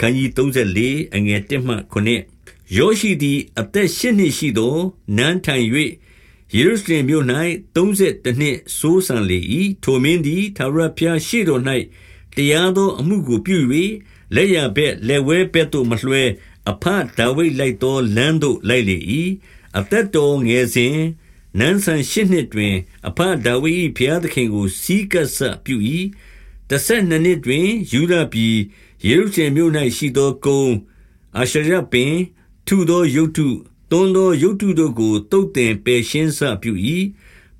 ခန်းကြီး34အငယ်1မှ9ယောရှိသည်အသက်၈နှစ်ရှိသောနန်းထိုင်၍ယေရုရှလင်မြို့၌32နှစ်စိုးစံလေ၏ထိုမင်းသည်သာရဖျားရှိတော်၌တရားသောအမှုကိုပြု၍လက်ရဘက်လက်ဝဲဘက်သို့မလွှဲအဖဒါဝိဒ်လိုက်သောလမ်းသို့လိုက်လေ၏အသက်တော်ငယ်စဉ်နန်းဆန်ရှစ်နှစ်တွင် အဖဒါဝိဒ်၏ဘုရားသခင်ကိုစီးကပ်ဆပြု၏ တဆက်နှစ်နှစ်တွင်ယူဒပြည်ယေရုရှလင်မြို့၌ရှိသောကုန်းအာရှရပင်ထုသောယုတ်တုသွန်းသောယုတ်တုတို့ကိုတုတ်တင်ပယ်ရှင်းဆပြု၏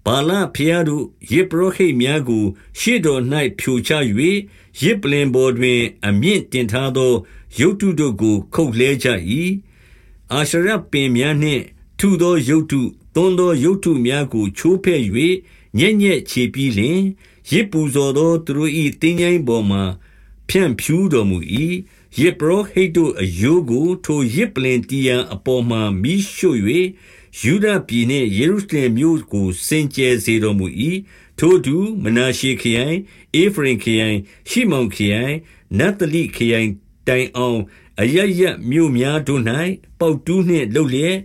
ဘာလဖျားတို့ယေဘရဟိတ်များကို ရှေ့တော်၌ဖြိုချ၍ရစ်ပလင်ပေါ်တွင် အမြင့်တင်ထားသောယုတ်တုတို့ကို ခုတ်လဲကြ၏အာရှရပင်များနှင့်ထုသောယုတ်တုသွန်းသောယုတ်တုများကိုချိုးဖဲ့၍ညက်ညက်ချေပြီးလျှင် ရစ်ပူဇော်သောသူတို့၏တင်းញိုင်းပေါ်မှဖြန့်ဖြူးတော်မူ၏ယစ်ပရောဟိတ်တို့အယိုးကို ထိုယစ်ပလင်တီယံအပေါ်မှမိရှို့၍ယူဒပြည်နှင့်ယေရုရှလင်မြို့ကို စင်ကြယ်စေတော်မူ၏ထိုသူမနာရှေခရိုင်အေဖရင်ခရိုင်ရှိမောင်ခရိုင်နတ်တလိခရိုင်တိုင်အောင်အရရမြို့များတို့၌ပေါက်တူးနှင့်လှုပ်လျက်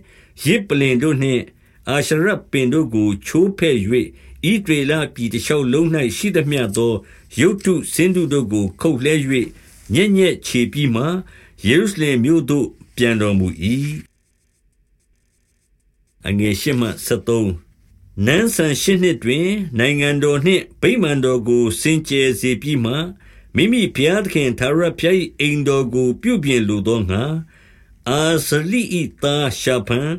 ရစ်ပလင်တို့နှင့်အာရှရပင်တို့ကိုချိုးဖဲ့၍ ဤဒေလပြည်တလျှောက်လုံး၌ရှိသမျှသော ရုတ်တုစင်းတုတို့ကို ခုတ်လှဲ၍ညက်ညက်ခြေပြီးမှယေရုရှလင်မြို့သို့ ပြန်တော်မူ၏အငယ်ရှမှ73နန်းဆန်ရှစ်နှစ်တွင် နိုင်ငံတော်နှင့်ဗိမာန်တော်ကိုစင်ကြယ်စေပြီးမှမိမိဘုရားသခင်သာရဖျား၏အိမ်တော်ကို ပြုပြင်လိုသောငါအာဇလိဤသားရှာဖန်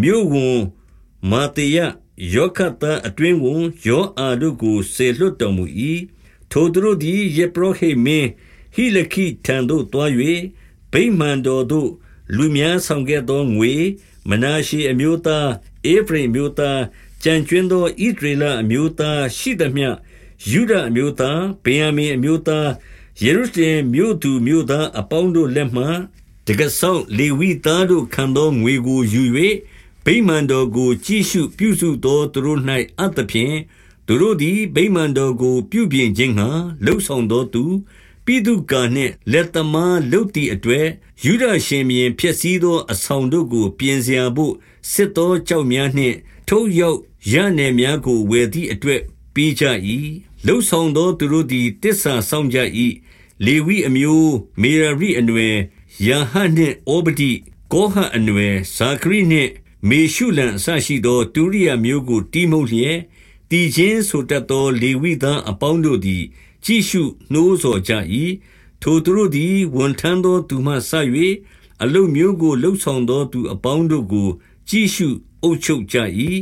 မြို့ဝန်မာတေယ ယောခတ်သားအတွင်းဝန်ယောအာတို့ကိုဆေလွတ်တော်မူ၏ထိုသူတို့သည်ယေပရောဟိမင်းဟိလခိထံသို့တွား၍ဗိမာန်တော်သို့လူများဆောင်ခဲ့သောငွေမနာရှေအမျိုးသားအေဖရိအမျိုးသားကြံကျွင်းသောဣဒရေလအမျိုးသားရှိသမျှယူဒအမျိုးသားဗေယံမင်အမျိုးသားယေရုရှလင်မြို့သူမြို့သားအပေါင်းတို့လက်မှတကဆောက်လေဝိသားတို့ခံသောငွေကိုယူ၍ ဗိမာန်တော်ကို ကြည့်ရှုပြုစုသော သူတို့၌အပ်သဖြင့် သူတို့သည် ဗိမာန်တော်ကို ပြုပြင်ခြင်းငှာလှုပ်ဆောင်သောသူ ပိတုကာနှင့် လက်သမားလုပ်သည့်အတွက် ယုဒရှင်ဘုရင် ဖျက်ဆီးသော အဆောင်တို့ကို ပြင်ဆင်ရာဘို့စစ်သောကျောက်များနှင့် ထုတ်ရောက်ရနယ်များကို ဝယ်သည့်အတွက် ပေးကြ၏လှုပ်ဆောင်သော သူတို့သည်တစ္ဆာဆောင်ကြ၏လေဝိအမျိုး မေရရိအနွယ် ယာဟနှင့်ဩပတိကောဟအနွယ် ဇာခရိနှင့် မေရှုလံအစရှိသောတူရိယမျိုးကို တီးမှုလျက်တည်ခြင်းဆိုတတ်သောလေဝိသားအပေါင်းတို့သည် ကြည့်ရှုနှိုးဆော်ကြ၏ထိုသူတို့သည်ဝန်ထမ်းသောသူမှဆ၍အလုမျိုးကိုလှုပ်ဆောင်သောသူအပေါင်းတို့ကိုကြည့်ရှုအုပ်ချုပ်ကြ၏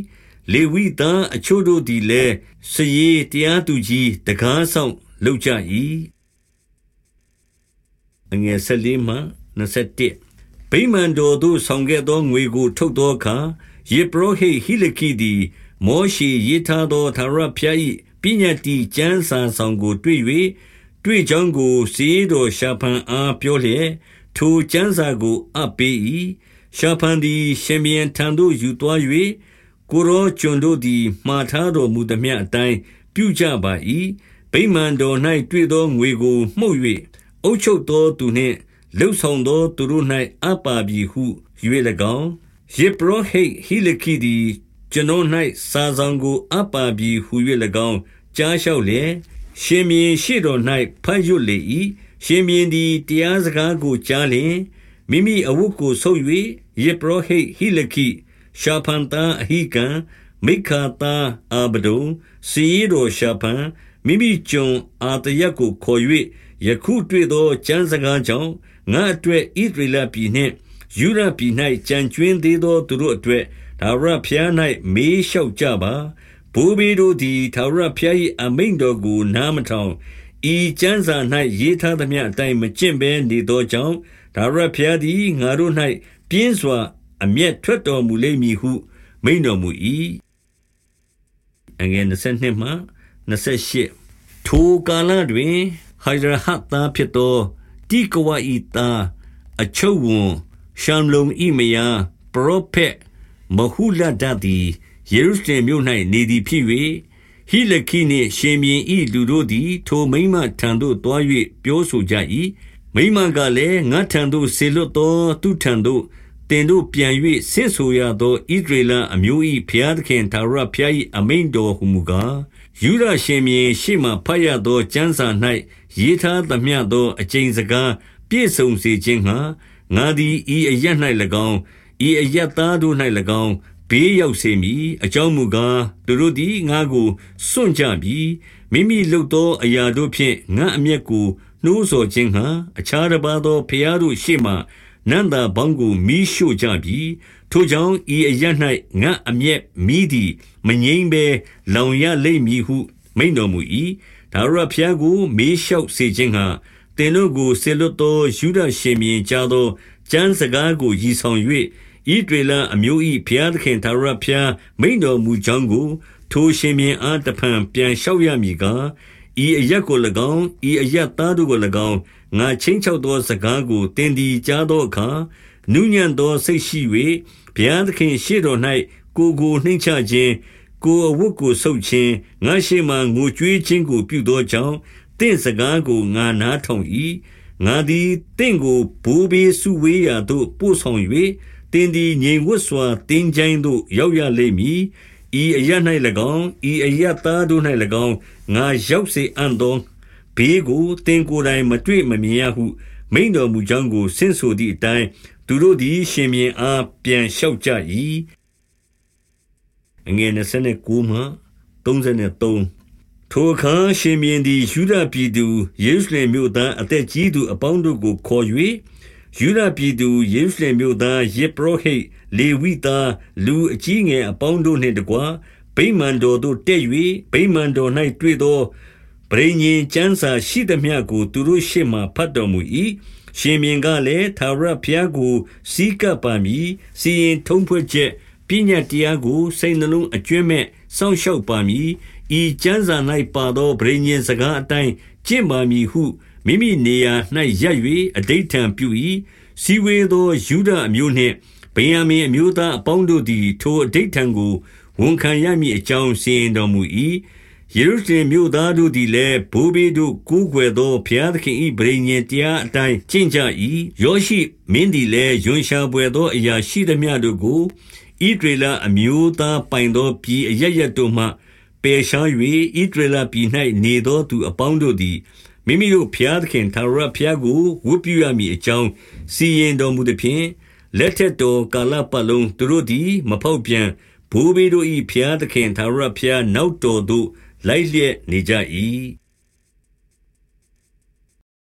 လေဝိသားအချို့တို့သည်လည်းစည်တရားသူကြီးတကားဆောင်လုပ်ကြ၏အငယ်၁၄မှ21 ဗိမာန်တော်သို့ဆောင်ခဲ့သောငွေကို ထုတ်သောအခါယေဘရဟိဟိလခိသည် မောရှေရေးထားသောသာရဖျား၏ပညတ်တီကျမ်းစာဆောင်ကို တွေ့၍တွေ့ကြောင်းကိုစေတော်ရှာဖန်အားပြောလျက်ထိုကျမ်းစာကိုအပ်ပေး၏ရှာဖန်သည် ရှင်ဘီယံထံသို့ယူသွား၍ကိုရောကျွန်တို့သည်မှားထားတော်မူသည်မြအတိုင်းပြုကြပါ၏ဗိမာန်တော်၌တွေ့သောငွေကိုမှုတ်၍အုပ်ချုပ်သောသူနှင့် လှုပ်ဆောင်သောသူတို့၌အပ်ပါပြီဟု၍၎င်းယေဘရဟိဟိလခိသည်ကျွန်တော်၌စာဆောင်ကိုအပ်ပါပြီဟု၍၎င်းကြားလျှောက်လျက်ရှင်မြင်းရှိတော်၌ဖတ်ရွတ်လေ၏ရှင်မြင်းသည်တရားစကားကိုကြားလျင်မိမိအဝတ်ကိုဆုပ်၍ယေဘရဟိဟိလခိရှာဖန်တာအဟိကံမိခာတာအာဘဒုံစီရိုရှာဖန်မိမိကျွန်အာတရက်ကိုခေါ်၍ယခုတွေ့သောကျမ်းစကားကြောင့် ငါအတွက်ဣသရေလပြည်နှင့်ယူရပြည်၌ကြံကျွင်းသေးသောသူတို့အတွက်ဒါဝရဖျား၌မေးလျှောက်ကြပါဘိုးဘေးတို့သည်ထာဝရဘုရား၏အမိန့်တော်ကိုနားမထောင်ဤကျမ်းစာ၌ရေးထားသမျှအတိုင်းမကျင့်ဘဲနေသောကြောင့်ထာဝရဘုရားသည်ငါတို့၌ပြင်းစွာ အမျက်ထွက်တော်မူလိမ့်မည်ဟု မိန့်တော်မူ၏အငယ်22မှ28ထိုကာလတွင်ဟိုင်ဒရဟတ်သားဖြစ်သော တိကဝဤသားအချုပ်ဝန်ရှံလုံဤမယာပရောဖက်မဟုလဒသည်ယေရုရှလင်မြို့၌နေသည်ဖြစ်၍ဟိလခိနှင့်ရှင်ဘီဤလူတို့သည် ထိုမိမထံသို့တွား၍ပြောဆိုကြ၏မိမကလည်းငါထံသို့ဆေလွတ်သောသူထံသို့တင်တို့ပြန်၍ဆင့်ဆိုရသောဣဒရေလအမျိုး၏ဘုရားသခင်သာရဘုရား၏အမိန်တော်ဟူမူကား ယူရရှင်မြေရှေ့မှဖတ်ရသောကျမ်းစာ၌ရေးထားသမျှသောအကျိန်စကားပြည့်စုံစေခြင်းငှာငါသည်ဤအရ၌၎င်းဤအရသားတို့၌၎င်းဘေးရောက်စေမည်အကြောင်းမူကားသူတို့သည်ငါကိုစွန့်ကြပြီမိမိလုပ်သောအရာတို့ဖြင့်ငါအမျက်ကိုနှိုးဆော်ခြင်းဟံအခြားတစ်ပါးသောဖျားတို့ရှေ့မှ နန္တာဘောင်းကိုမီးရှို့ကြပြီထိုကြောင့်ဤအရ၌ငါအမျက်မီးသည်မငိမ့်ဘဲလောင်ရလိမ့်မည်ဟုမိန်တော်မူ၏ဒါရဖျားကိုမေးလျှောက်စေခြင်းဟံတင်တို့ကိုဆေလွတ်သောယူဒရှင်မြင်ကြသောကျမ်းစကားကိုရည်ဆောင်၍ဤတွေလအမျိုး၏ဘုရားသခင်သာရဖျားမိန်တော်မူကြောင်းကိုထိုရှင်မြင်အားတဖန်ပြန်လျှောက်ရမည်ကား ဤအရက်ကို၎င်းဤအရက်သားတို့ကို၎င်းငါချင်းချောက်သောစကားကိုတင်ဒီကြားသောအခါနုညံ့သောစိတ်ရှိ၍ဘုရားသခင်ရှေ့တော်၌ကိုကိုနှိမ့်ချခြင်းကိုအဝတ်ကိုဆုပ်ခြင်းငါရှိမှငိုကြွေးခြင်းကိုပြုသောကြောင့်တင့်စကားကိုငါနားထောင်၏ငါသည်တင့်ကိုဘိုးဘေးစုဝေးရာသို့ပို့ဆောင်၍တင်းသည်ငြိမ်ဝတ်စွာတင်းချိုင်းသို့ရောက်ရလိမ့်မည် ဤအရ၌၎င်းဤအရသားတို့၌၎င်းငါရောက်စေအံ့သောဘေးကိုတင်ကိုယ်တိုင်မတွေ့မမြင်ရဟုမိန်တော်မူကြောင်းကိုဆင့်ဆိုသည့်အတိုင်းသူတို့သည် ရှင်မြင်အားပြန်လျှောက်ကြ၏အငယ်29မှ33ထိုအခါရှင်မြင်းသည်ယူဒပြည်သူယေရုရှလင်မြို့သားအသက်ကြီးသူအပေါင်းတို့ကိုခေါ်၍ ယူဒပြည်သူယေရုရှလင်မြို့သားယေပရောဟိတ်လေဝိသားလူအကြီးငယ်အပေါင်းတို့နှင့်တကွဗိမာန်တော်သို့တက်၍ဗိမာန်တော်၌တွေ့သောပရိညင်ကျမ်းစာရှိသမျှကိုသူတို့ရှေ့မှဖတ်တော်မူ၏ရှင်မြင်းကလည်းသာရဖျားကိုစီးကပ်ပါမည်စီရင်ထုံးဖွဲ့ချက်ပညာတရားကိုစိတ်နှလုံးအကျွမ်းမဲ့စောင့်ရှောက်ပါမည်ဤကျမ်းစာ၌ပါသောဗြိဉ္ဉ်စကားအတိုင်းကျင့်ပါမည်ဟု မိမိနေရာ၌ရပ်၍အတိတ်ထံပြု၏စီဝေသောယူဒအမျိုးနှင့်ဗင်ယမင်အမျိုးသားအပေါင်းတို့သည် ထိုအတိတ်ထံကိုဝန်ခံရမည်အကြောင်းစီရင်တော်မူ၏ယေရုရှလင်မြို့သားတို့သည်လည်းဘိုးဘေးတို့ကိုးကွယ်သောဘုရားသခင်၏ဗြိဉ္ဉ်တရားအတိုင်းကျင့်ကြ၏ယောရှိမင်းသည်လည်းယွန်ရှာပွေသောအရာရှိသမျှတို့ကိုဣဒရေလအမျိုးသားပိုင်သောပြည်အရရတို့မှပယ်ရှား၍ဣဒရေလပြည်၌နေသောသူအပေါင်းတို့သည် မိမိတို့ဘုရားသခင်ထာဝရဘုရားကိုဝတ်ပြုရမည်အကြောင်းစီရင်တော်မူသည်ဖြင့်လက်ထက်တော်ကာလပတ်လုံးသူတို့သည် မဖောက်ပြန်ဘိုးဘေးတို့၏ဘုရားသခင်ထာဝရဘုရားနောက်တော်သို့လိုက်လျက်နေကြ၏